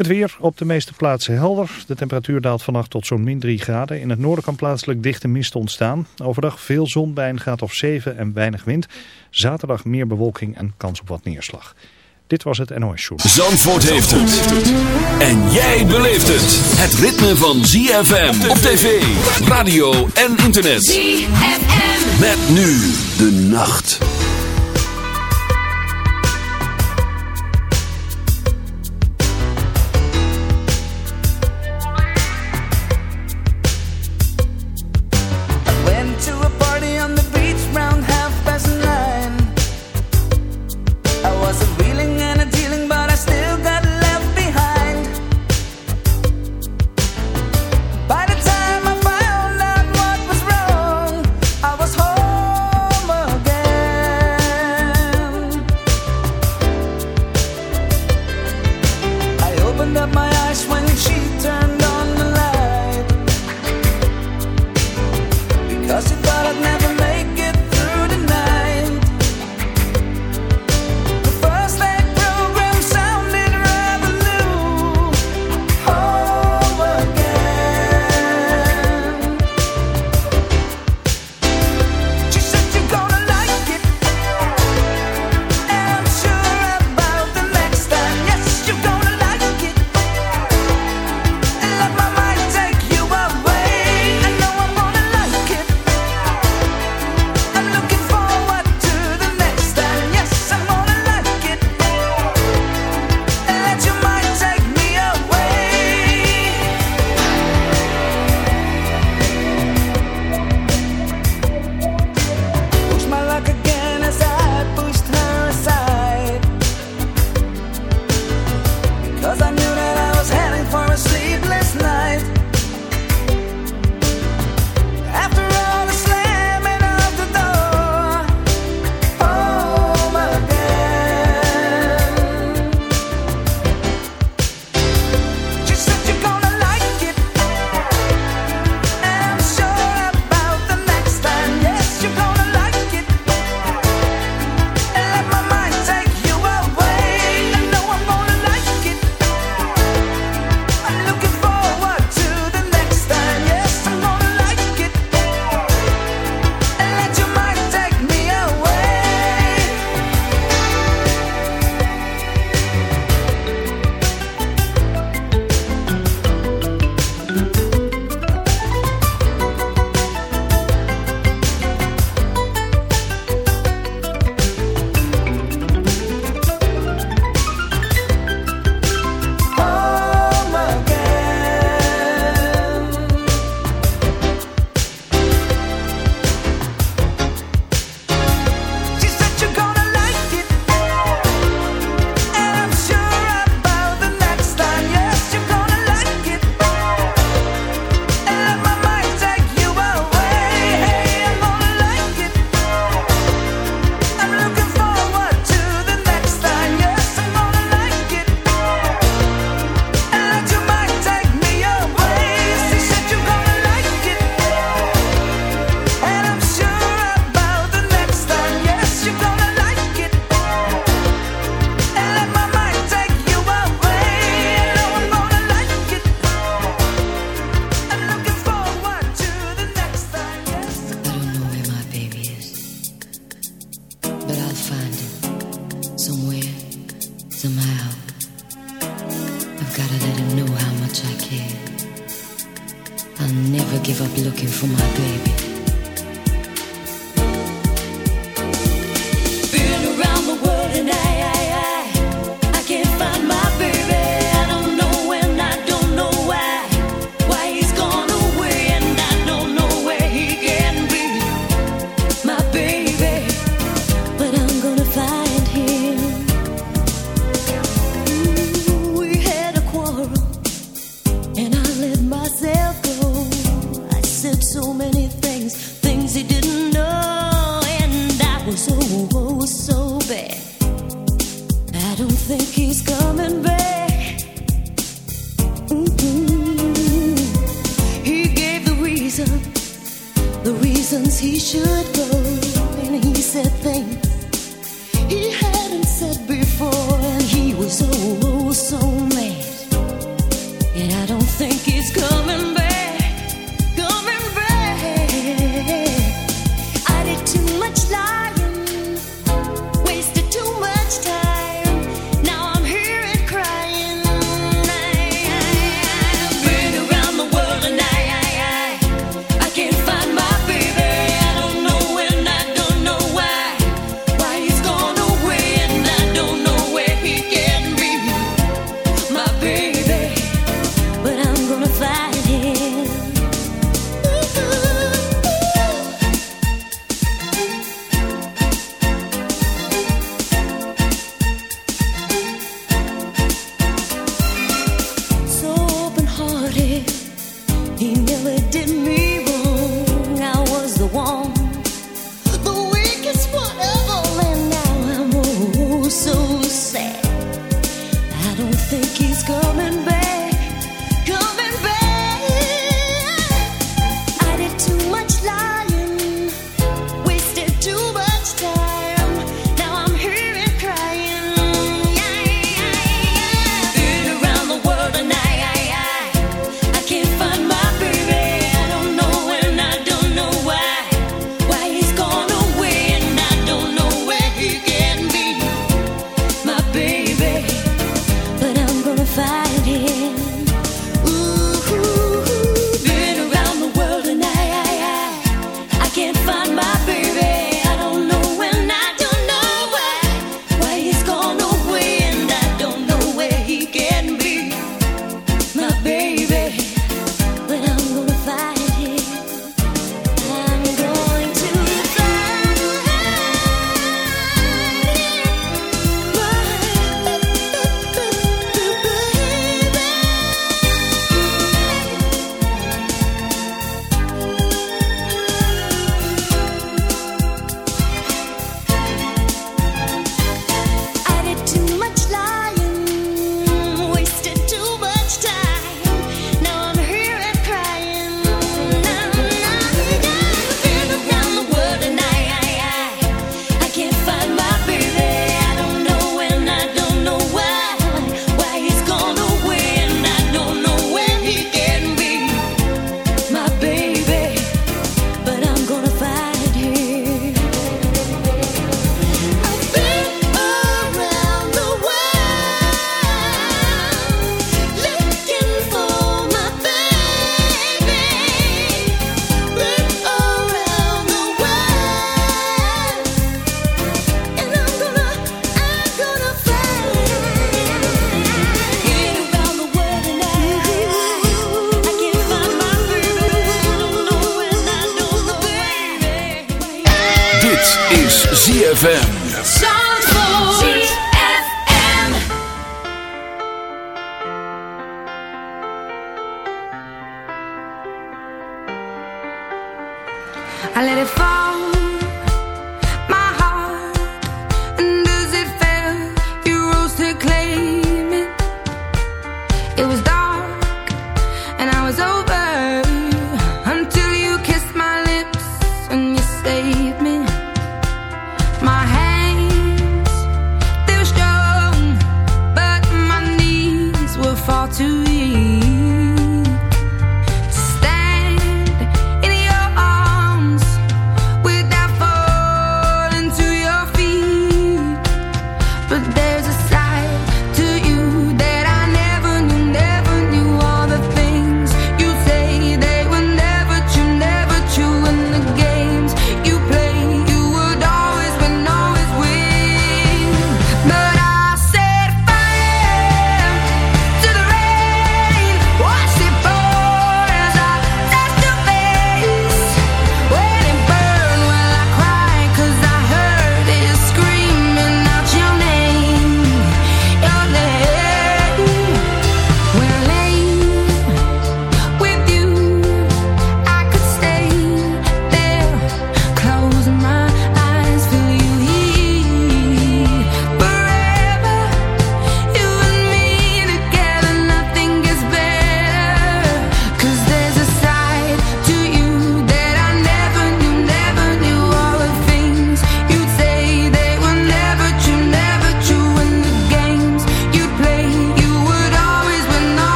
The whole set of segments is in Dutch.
Het weer op de meeste plaatsen helder. De temperatuur daalt vannacht tot zo'n min 3 graden. In het noorden kan plaatselijk dichte mist ontstaan. Overdag veel zon bij een graad of 7 en weinig wind. Zaterdag meer bewolking en kans op wat neerslag. Dit was het NOS Show. Zandvoort heeft het. En jij beleeft het. Het ritme van ZFM op tv, radio en internet. ZFM. Met nu de nacht.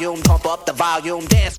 Volume, pump up the volume, dance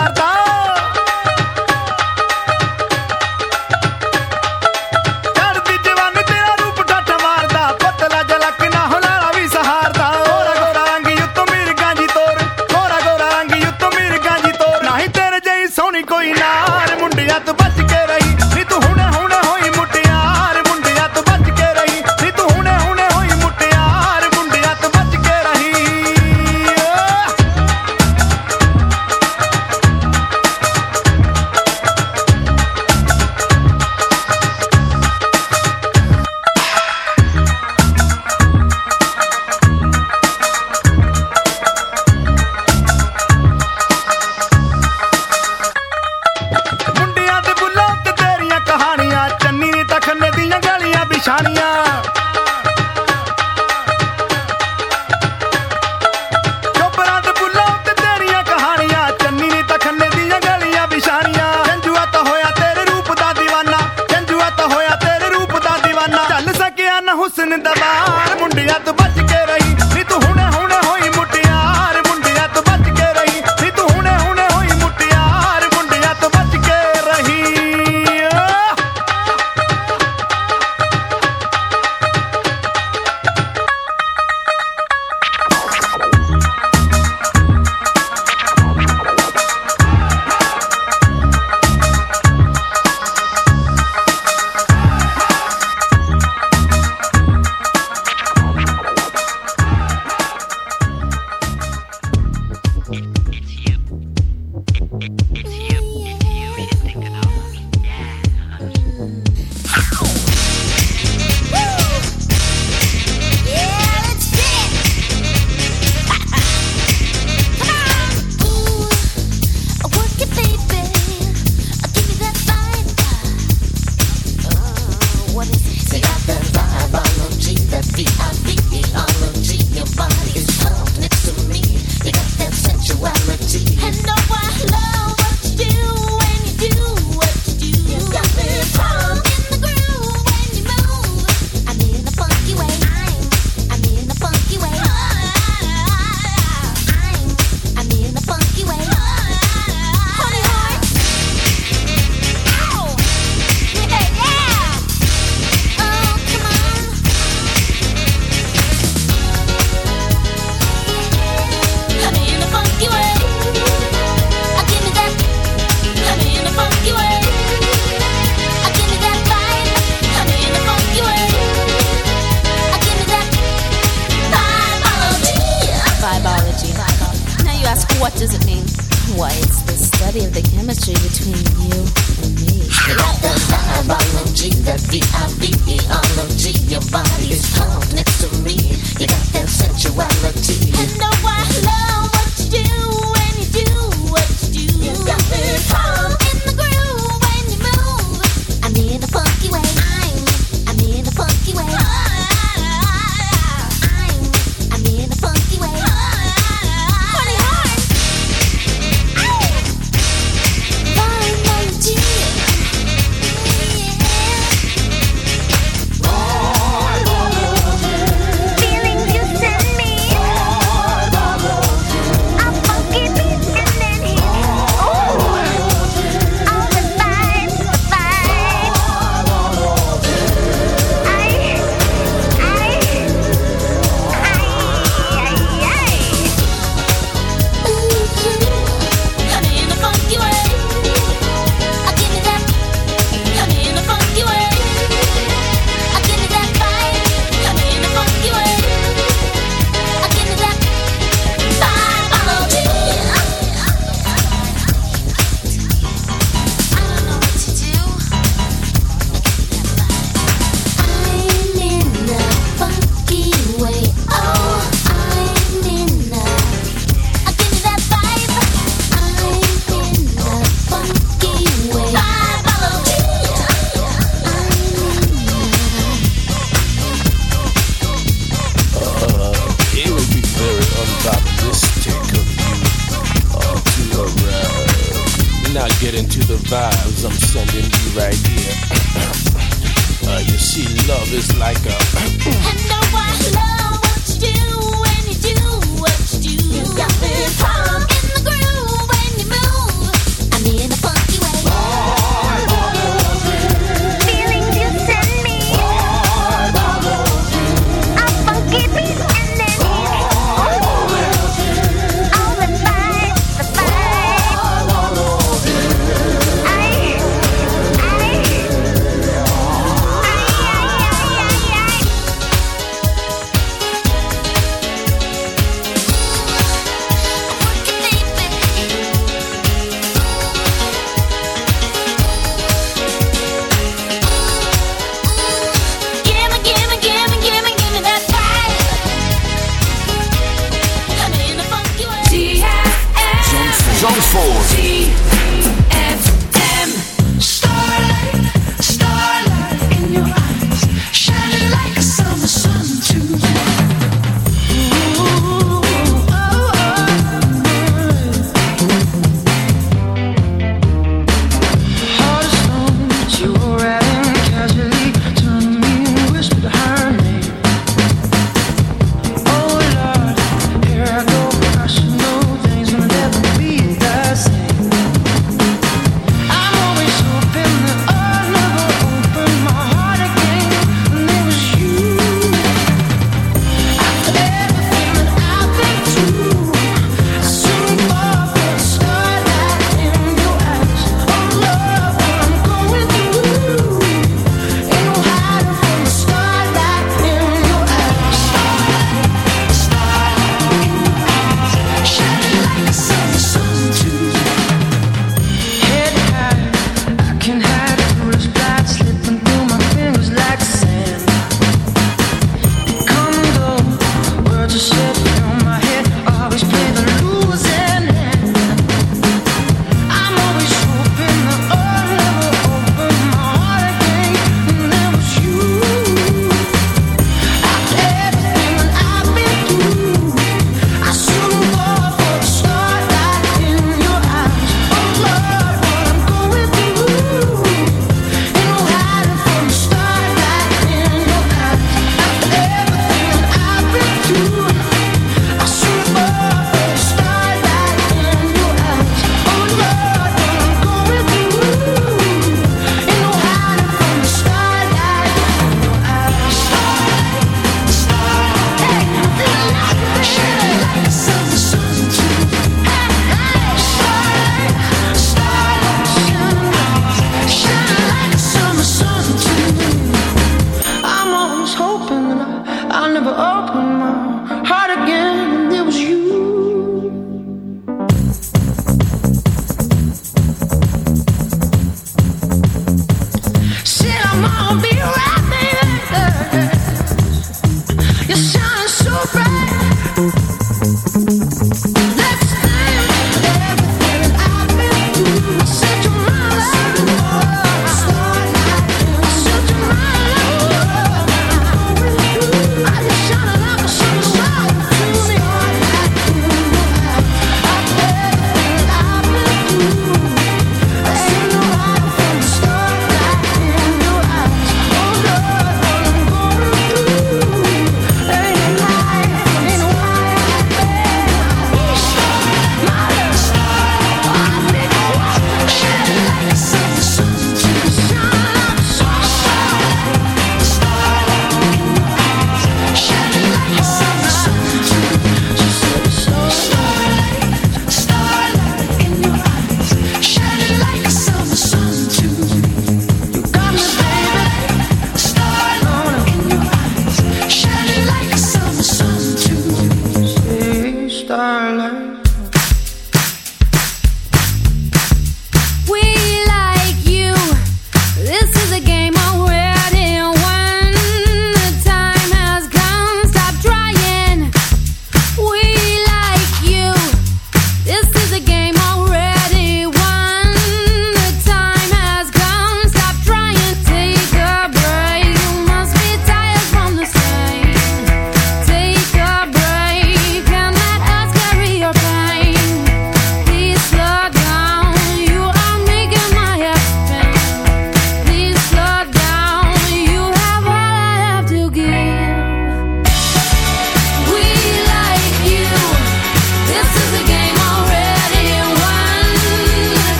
சார்தா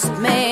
just.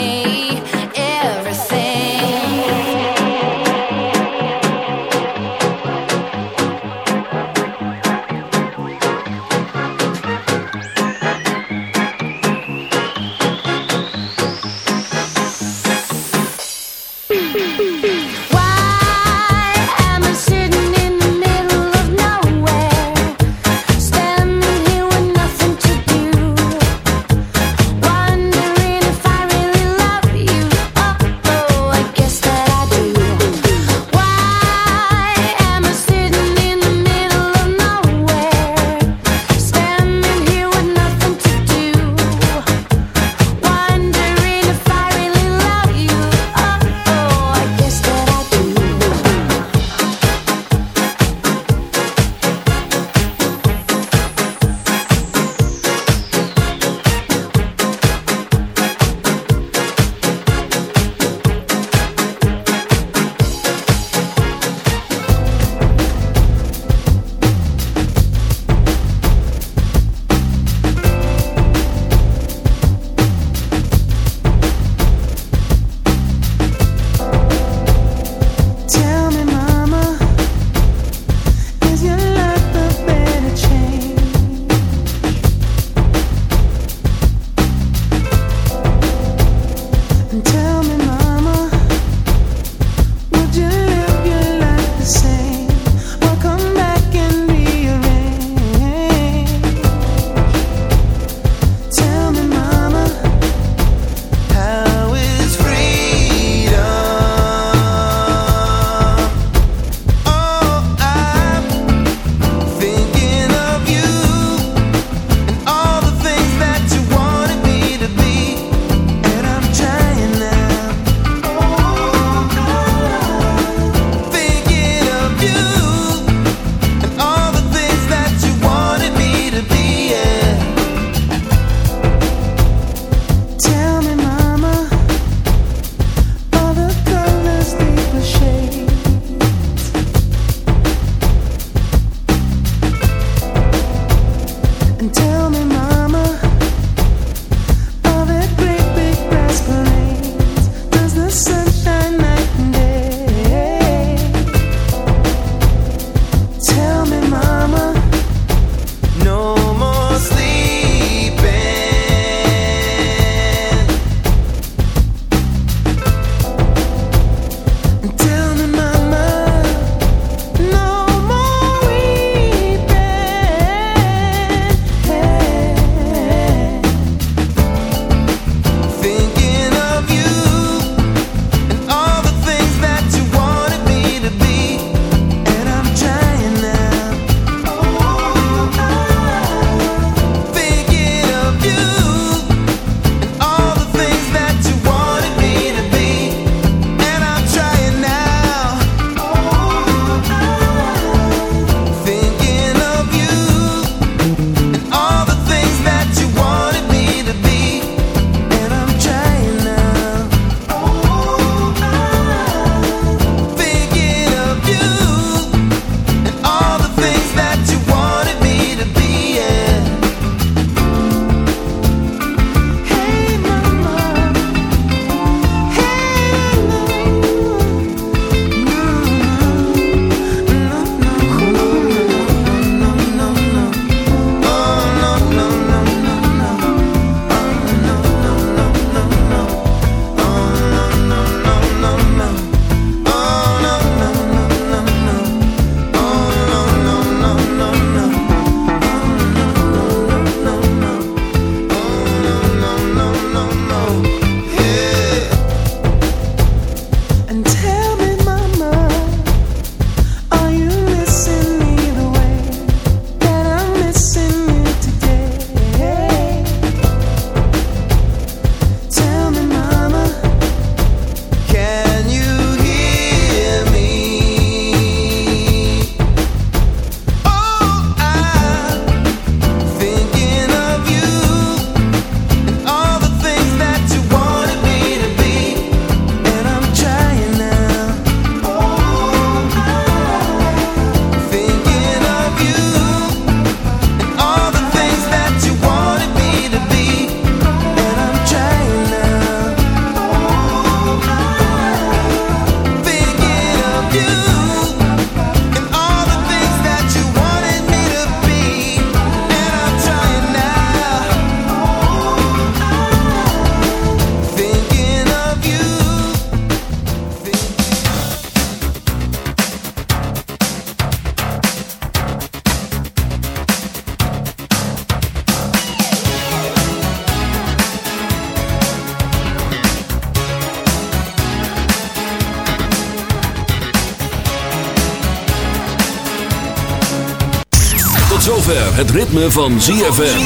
Zover het ritme van ZFM.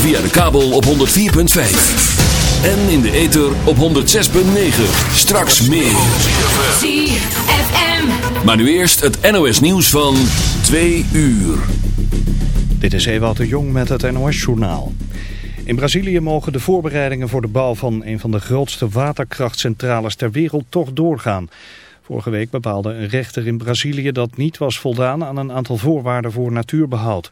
Via de kabel op 104.5. En in de ether op 106.9. Straks meer. ZFM. Maar nu eerst het NOS nieuws van 2 uur. Dit is Ewout de Jong met het NOS-journaal. In Brazilië mogen de voorbereidingen voor de bouw van een van de grootste waterkrachtcentrales ter wereld toch doorgaan. Vorige week bepaalde een rechter in Brazilië dat niet was voldaan aan een aantal voorwaarden voor natuurbehoud.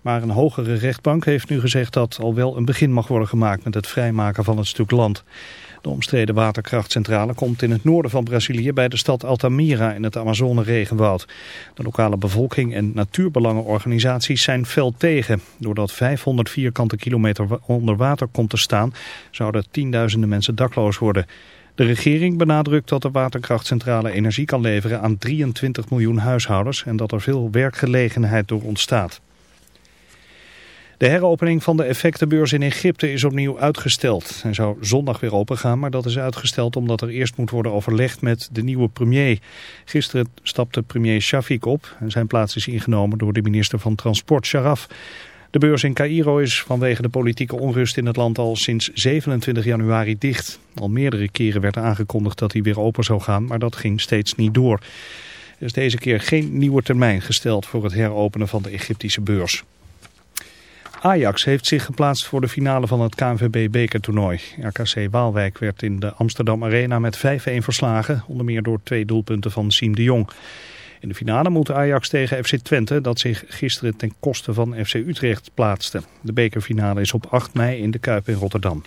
Maar een hogere rechtbank heeft nu gezegd dat al wel een begin mag worden gemaakt met het vrijmaken van het stuk land. De omstreden waterkrachtcentrale komt in het noorden van Brazilië bij de stad Altamira in het Amazone-regenwoud. De lokale bevolking en natuurbelangenorganisaties zijn fel tegen. Doordat 500 vierkante kilometer onder water komt te staan, zouden tienduizenden mensen dakloos worden. De regering benadrukt dat de waterkrachtcentrale energie kan leveren aan 23 miljoen huishoudens en dat er veel werkgelegenheid door ontstaat. De heropening van de effectenbeurs in Egypte is opnieuw uitgesteld. Hij zou zondag weer opengaan, maar dat is uitgesteld omdat er eerst moet worden overlegd met de nieuwe premier. Gisteren stapte premier Shafik op en zijn plaats is ingenomen door de minister van Transport Sharaf. De beurs in Cairo is vanwege de politieke onrust in het land al sinds 27 januari dicht. Al meerdere keren werd aangekondigd dat hij weer open zou gaan, maar dat ging steeds niet door. Er is deze keer geen nieuwe termijn gesteld voor het heropenen van de Egyptische beurs. Ajax heeft zich geplaatst voor de finale van het KNVB-bekertoernooi. RKC Waalwijk werd in de Amsterdam Arena met 5-1 verslagen, onder meer door twee doelpunten van Siem de Jong. In de finale moet Ajax tegen FC Twente, dat zich gisteren ten koste van FC Utrecht plaatste. De bekerfinale is op 8 mei in de Kuip in Rotterdam.